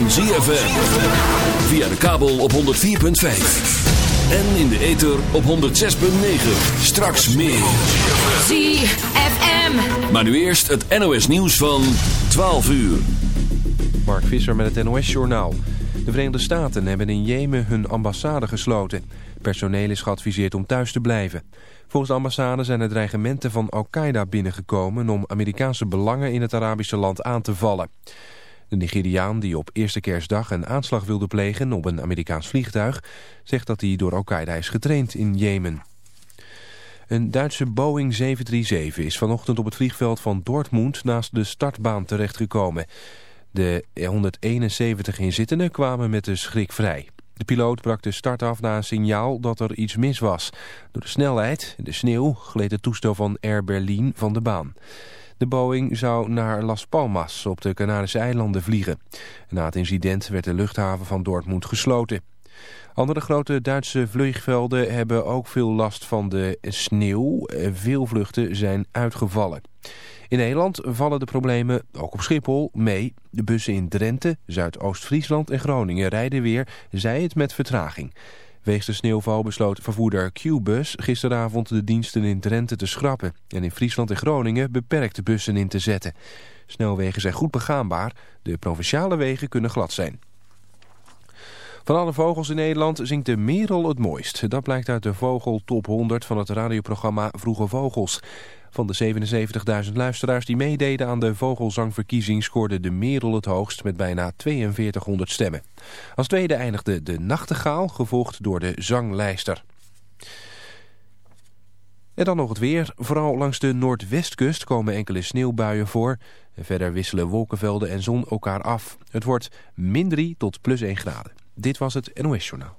van ZFM. Via de kabel op 104.5. En in de ether op 106.9. Straks meer. ZFM. Maar nu eerst het NOS nieuws van 12 uur. Mark Visser met het NOS-journaal. De Verenigde Staten hebben in Jemen hun ambassade gesloten. Personeel is geadviseerd om thuis te blijven. Volgens de ambassade zijn er dreigementen van Al-Qaeda binnengekomen... om Amerikaanse belangen in het Arabische land aan te vallen. De Nigeriaan die op eerste kerstdag een aanslag wilde plegen op een Amerikaans vliegtuig... zegt dat hij door Al-Qaeda is getraind in Jemen. Een Duitse Boeing 737 is vanochtend op het vliegveld van Dortmund naast de startbaan terechtgekomen. De 171 inzittenden kwamen met de schrik vrij. De piloot brak de start af na een signaal dat er iets mis was. Door de snelheid en de sneeuw gleed het toestel van Air Berlin van de baan. De Boeing zou naar Las Palmas op de Canarische eilanden vliegen. Na het incident werd de luchthaven van Dortmund gesloten. Andere grote Duitse vliegvelden hebben ook veel last van de sneeuw. Veel vluchten zijn uitgevallen. In Nederland vallen de problemen, ook op Schiphol, mee. De bussen in Drenthe, Zuidoost-Friesland en Groningen rijden weer, zij het met vertraging. Wegens de sneeuwval besloot vervoerder Q-bus gisteravond de diensten in Drenthe te schrappen. En in Friesland en Groningen beperkte bussen in te zetten. Snelwegen zijn goed begaanbaar, de provinciale wegen kunnen glad zijn. Van alle vogels in Nederland zingt de merel het mooist. Dat blijkt uit de Vogel Top 100 van het radioprogramma Vroege Vogels. Van de 77.000 luisteraars die meededen aan de vogelzangverkiezing scoorde de merel het hoogst met bijna 4200 stemmen. Als tweede eindigde de nachtegaal, gevolgd door de zanglijster. En dan nog het weer. Vooral langs de noordwestkust komen enkele sneeuwbuien voor. Verder wisselen wolkenvelden en zon elkaar af. Het wordt min 3 tot plus 1 graden. Dit was het NOS Journaal.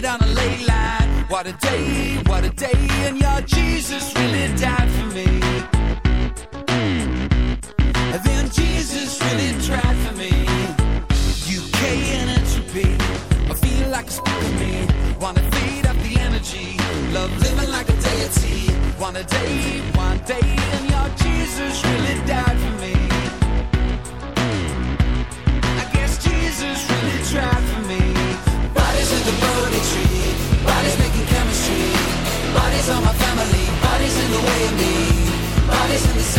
laid on a ley line. What a day, what a day, and your Jesus really died for me. And then Jesus really tried for me. UK and entropy, I feel like it's for me. Wanna feed up the energy, love living like a deity. One a day, one day, and your Jesus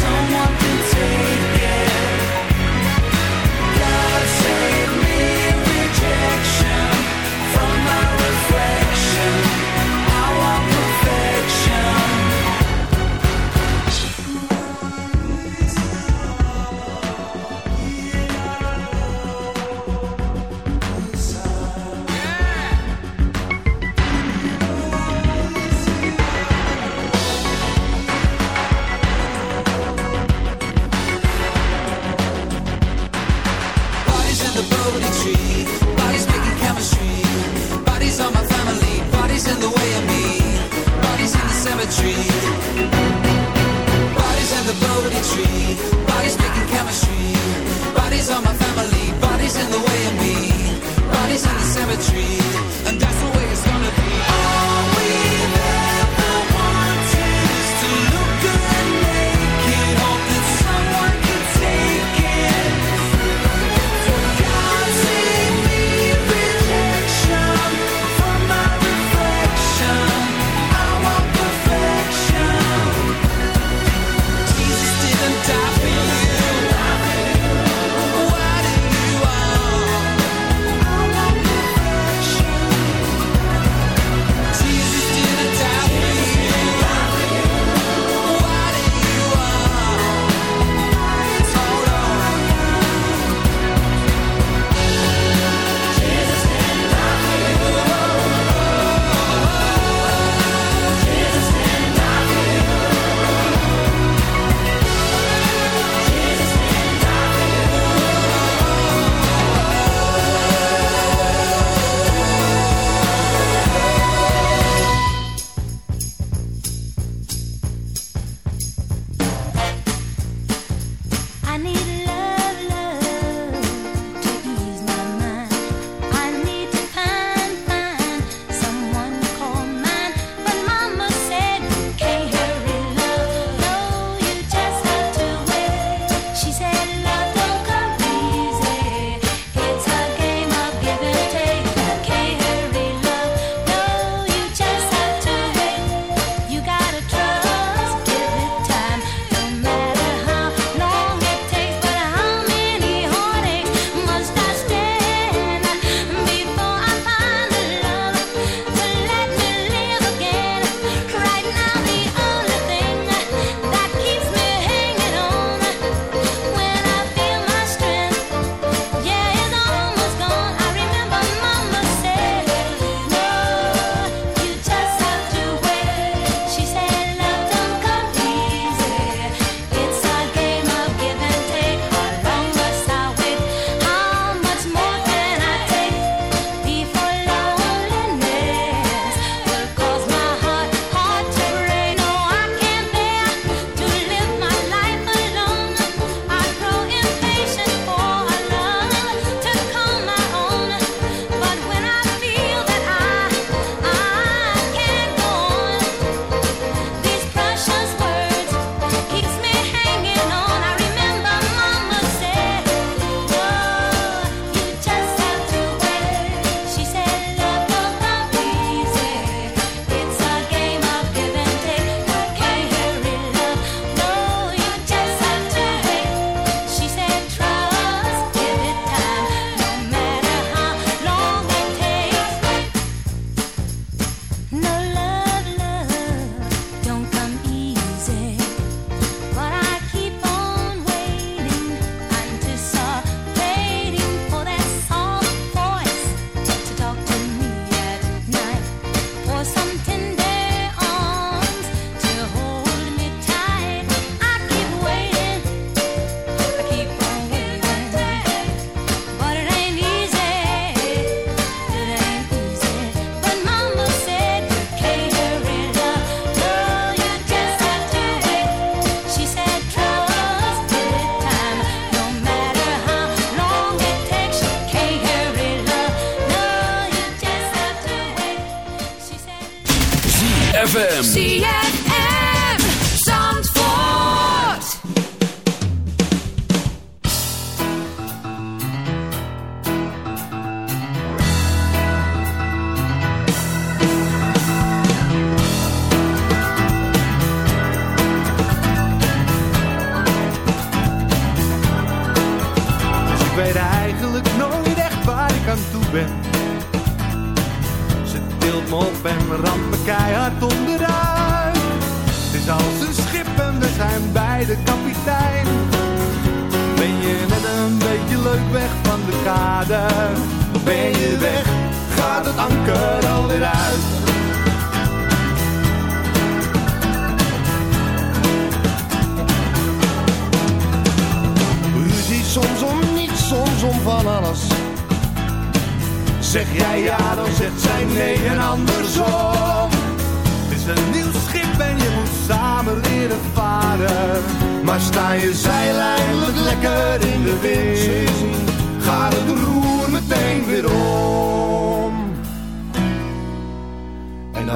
someone can take it. God save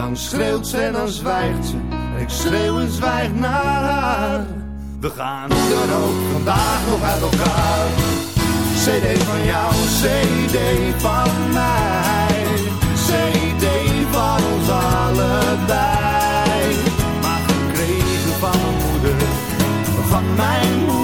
dan schreeuwt ze en dan zwijgt ze. Ik schreeuw en zwijg naar haar. We gaan dan ook vandaag nog uit elkaar. CD van jou, CD van mij. CD van ons allebei. Maar gekregen van mijn moeder, van mijn moeder,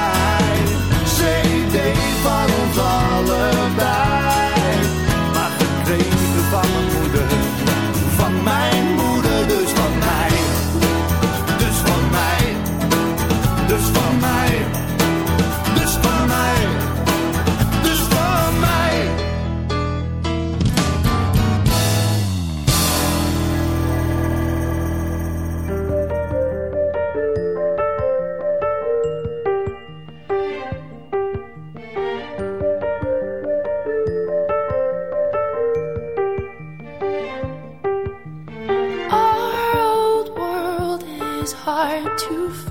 too far.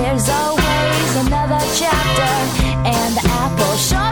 There's always another chapter, and the apple shines.